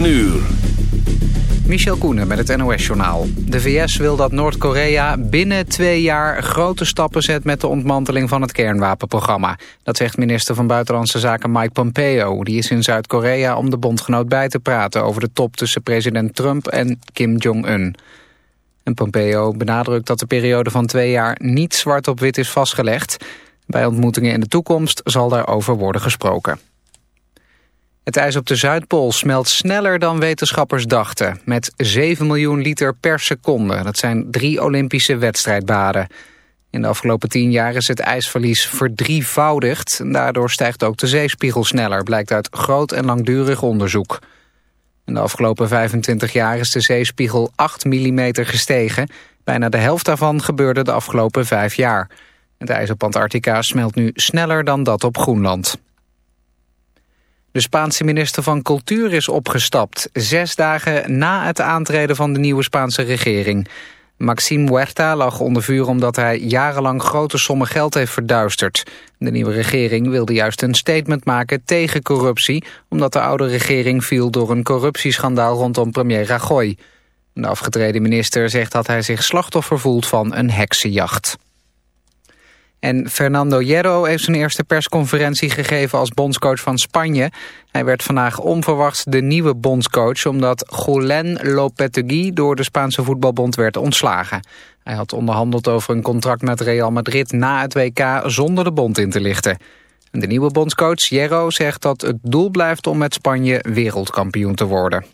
9 uur. Michel Koenen met het NOS-journaal. De VS wil dat Noord-Korea binnen twee jaar grote stappen zet... met de ontmanteling van het kernwapenprogramma. Dat zegt minister van Buitenlandse Zaken Mike Pompeo. Die is in Zuid-Korea om de bondgenoot bij te praten... over de top tussen president Trump en Kim Jong-un. En Pompeo benadrukt dat de periode van twee jaar niet zwart op wit is vastgelegd. Bij ontmoetingen in de toekomst zal daarover worden gesproken. Het ijs op de Zuidpool smelt sneller dan wetenschappers dachten. Met 7 miljoen liter per seconde. Dat zijn drie Olympische wedstrijdbaden. In de afgelopen tien jaar is het ijsverlies verdrievoudigd. Daardoor stijgt ook de zeespiegel sneller, blijkt uit groot en langdurig onderzoek. In de afgelopen 25 jaar is de zeespiegel 8 mm gestegen. Bijna de helft daarvan gebeurde de afgelopen vijf jaar. Het ijs op Antarctica smelt nu sneller dan dat op Groenland. De Spaanse minister van Cultuur is opgestapt, zes dagen na het aantreden van de nieuwe Spaanse regering. Maxime Huerta lag onder vuur omdat hij jarenlang grote sommen geld heeft verduisterd. De nieuwe regering wilde juist een statement maken tegen corruptie... omdat de oude regering viel door een corruptieschandaal rondom premier Rajoy. De afgetreden minister zegt dat hij zich slachtoffer voelt van een heksenjacht. En Fernando Hierro heeft zijn eerste persconferentie gegeven als bondscoach van Spanje. Hij werd vandaag onverwachts de nieuwe bondscoach... omdat Julen Lopetegui door de Spaanse voetbalbond werd ontslagen. Hij had onderhandeld over een contract met Real Madrid na het WK zonder de bond in te lichten. De nieuwe bondscoach Hierro zegt dat het doel blijft om met Spanje wereldkampioen te worden.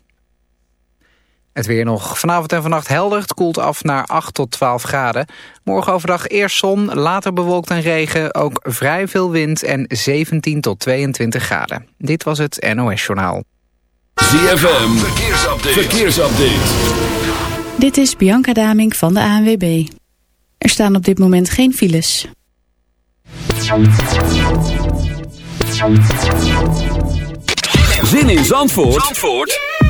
Het weer nog vanavond en vannacht helder. Het koelt af naar 8 tot 12 graden. Morgen overdag eerst zon, later bewolkt en regen. Ook vrij veel wind en 17 tot 22 graden. Dit was het NOS Journaal. ZFM, verkeersupdate. verkeersupdate. Dit is Bianca Daming van de ANWB. Er staan op dit moment geen files. Zin in Zandvoort? Zandvoort?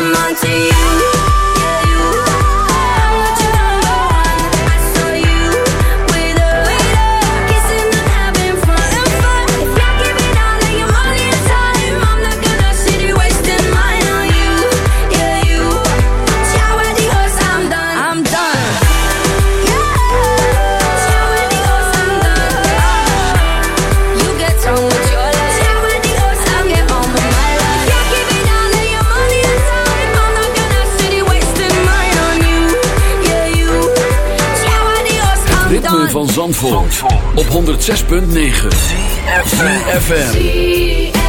Op 106.9 FM. Bange geen banger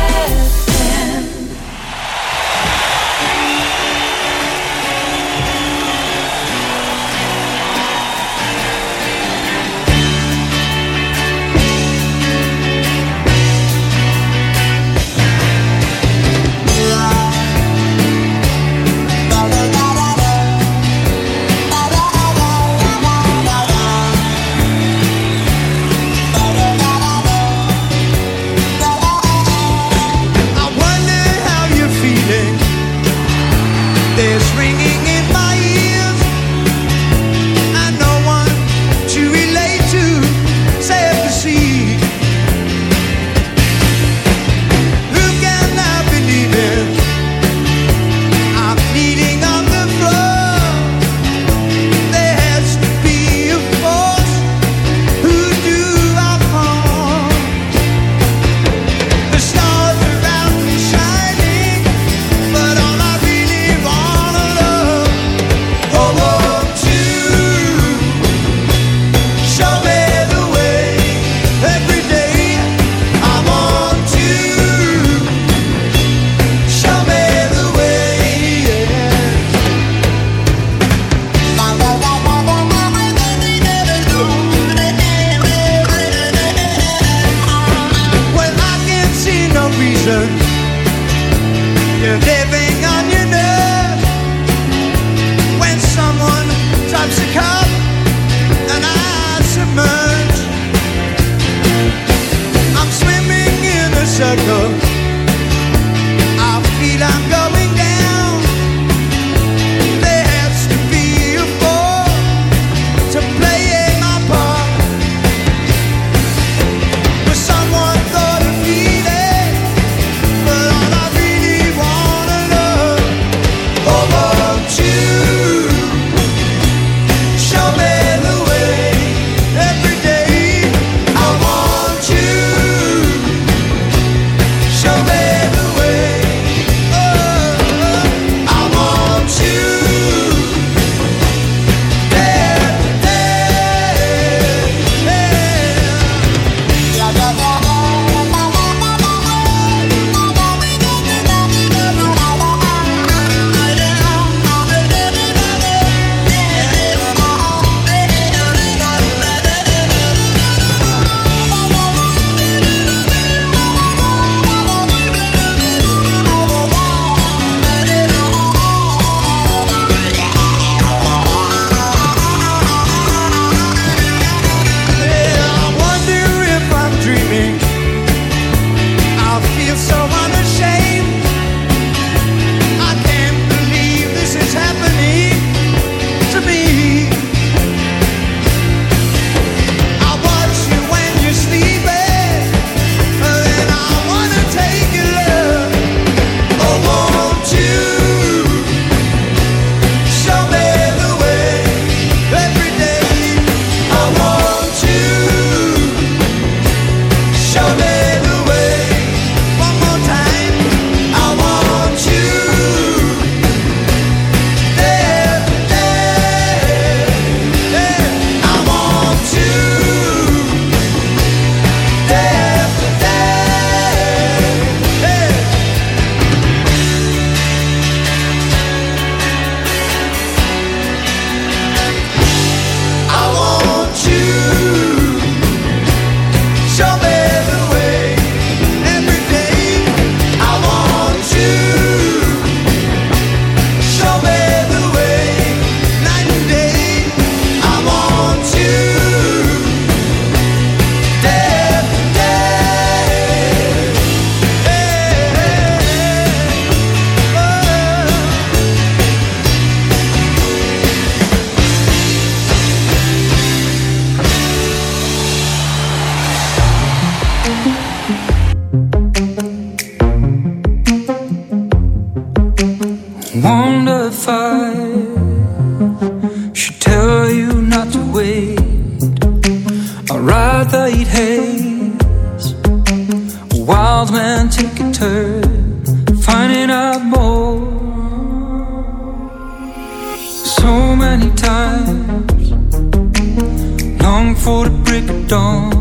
van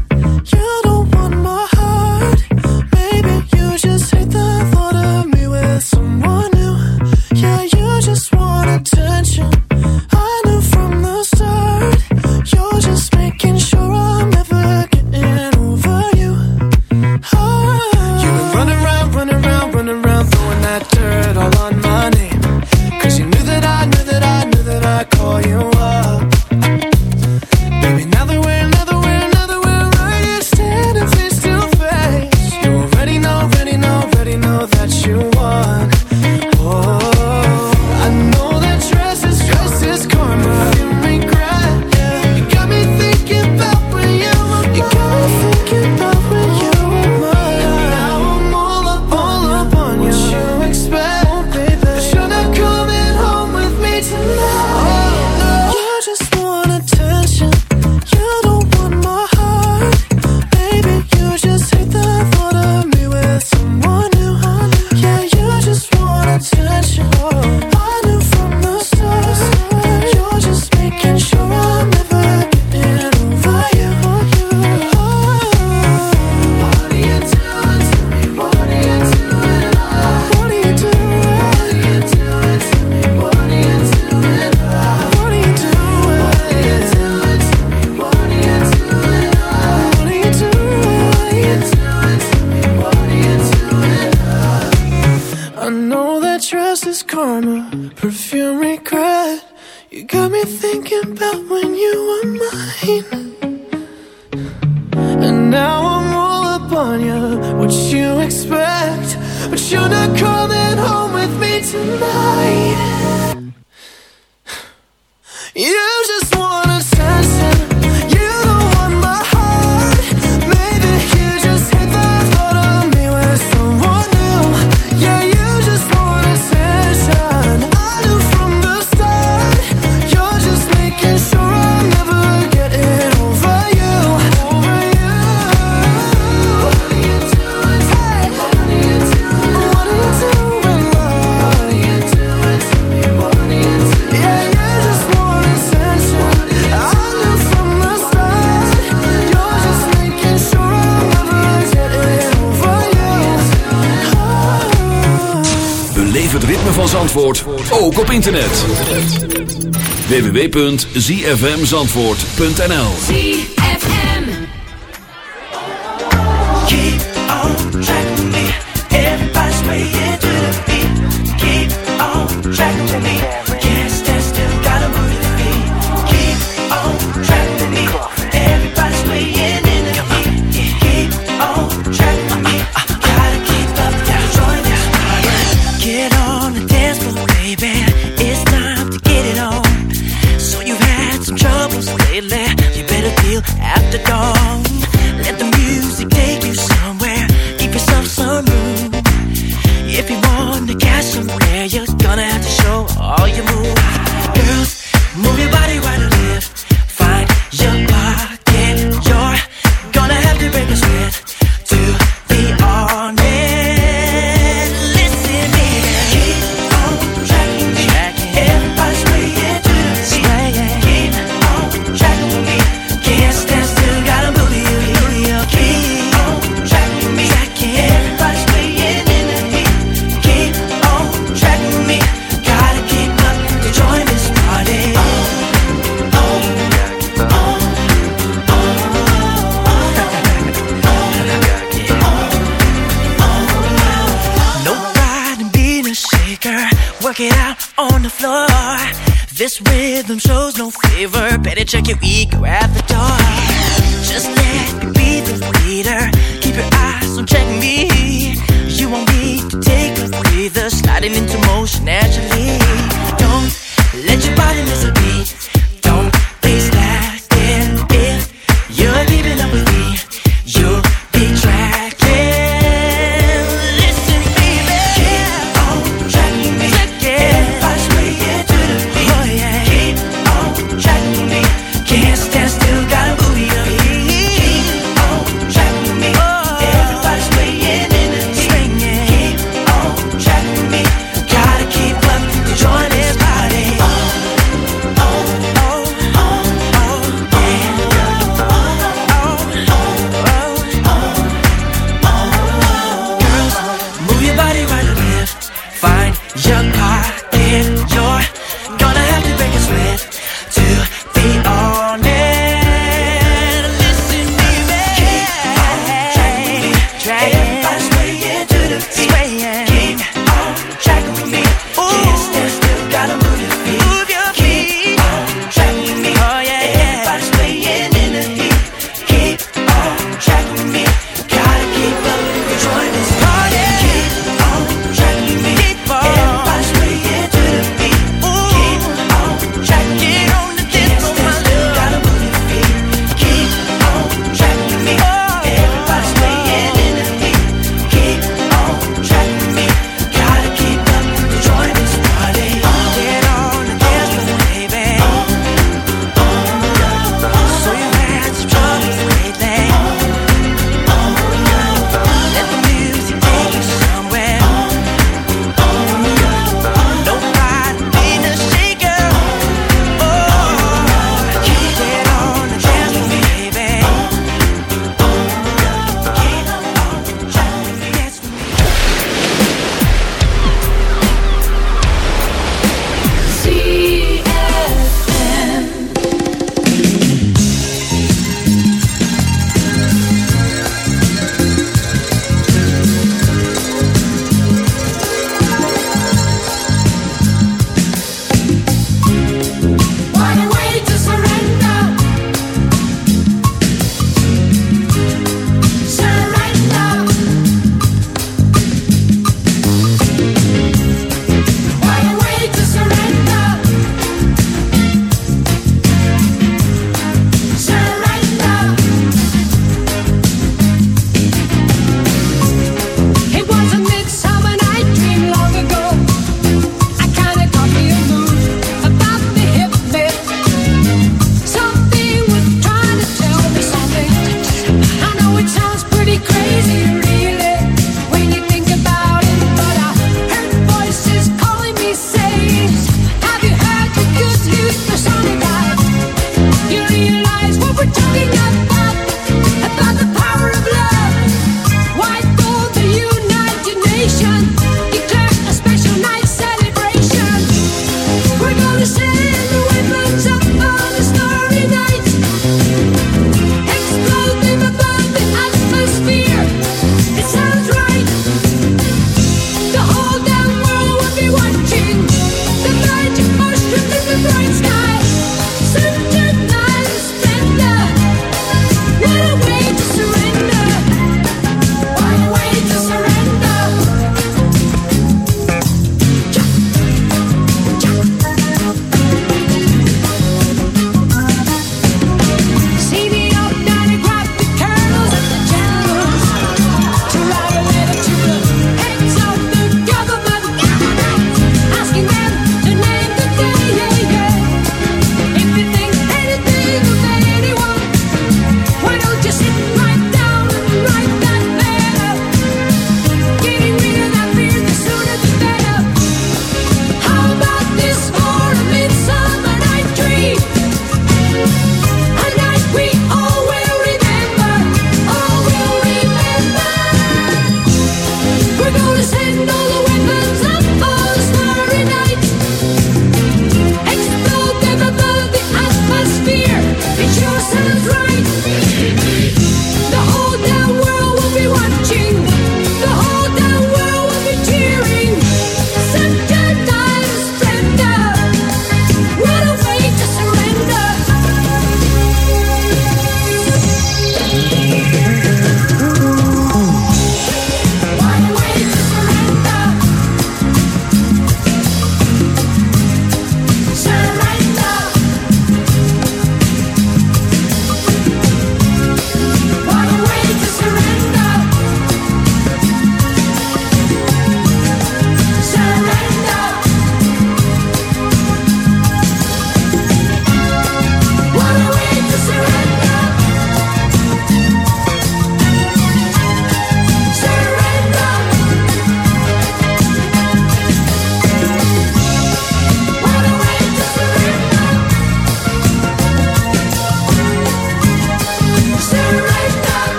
Zandvoort ook op internet. www.zfmzandvoort.nl ZFM Keep on track me. Everybody's waiting. This rhythm shows no favor. Better check your ego at the door.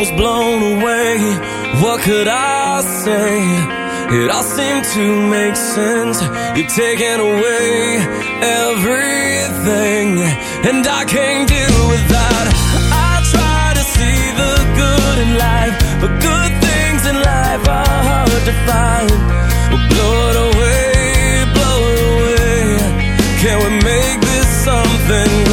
was blown away. What could I say? It all seemed to make sense. You're taking away everything, and I can't deal with that. I try to see the good in life, but good things in life are hard to find. Blow it away, blow it away. Can we make this something?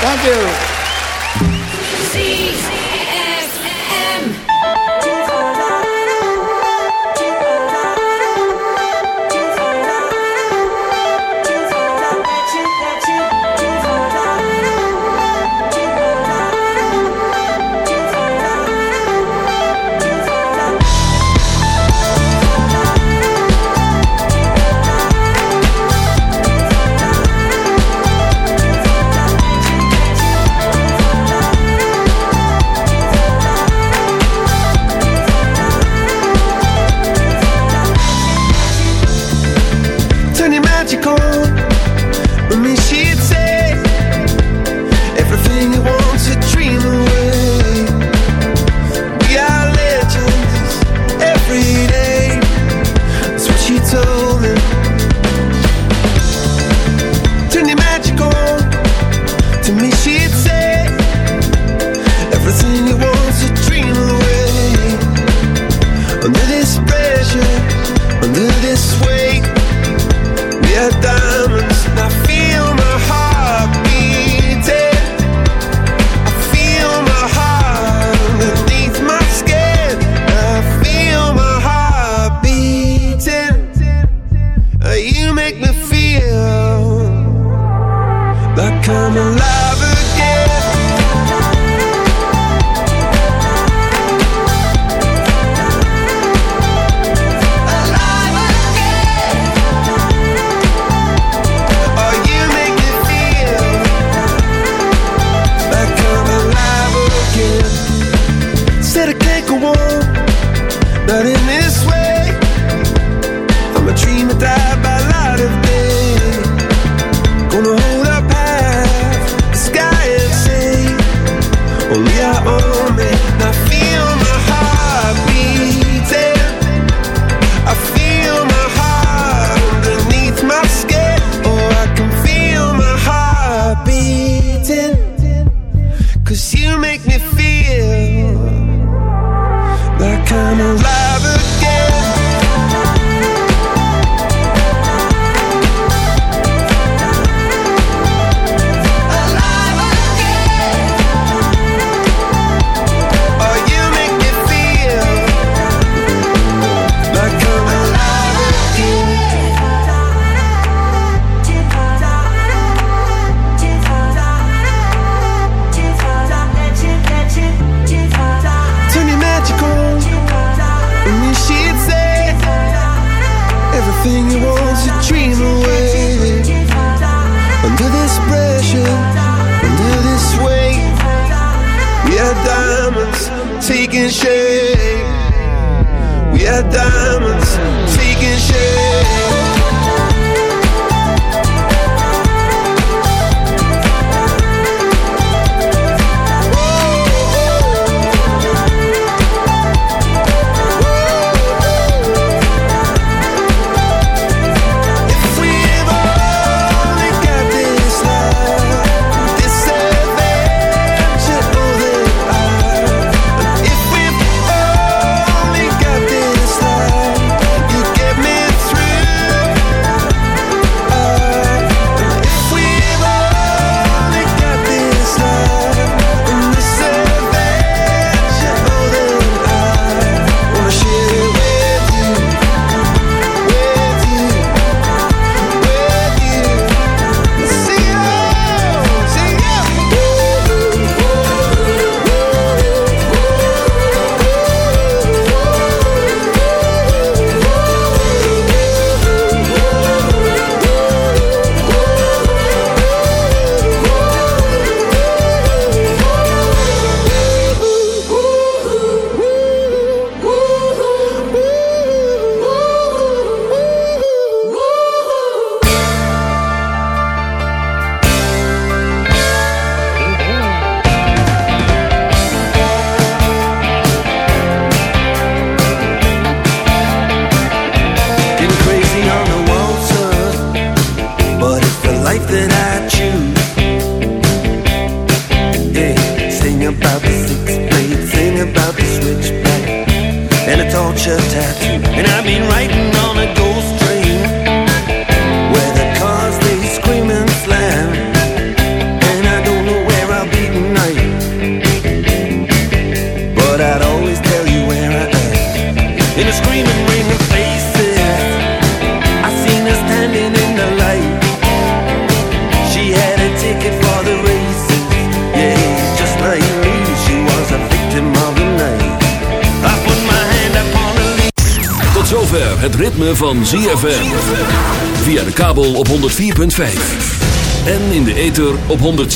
Thank you.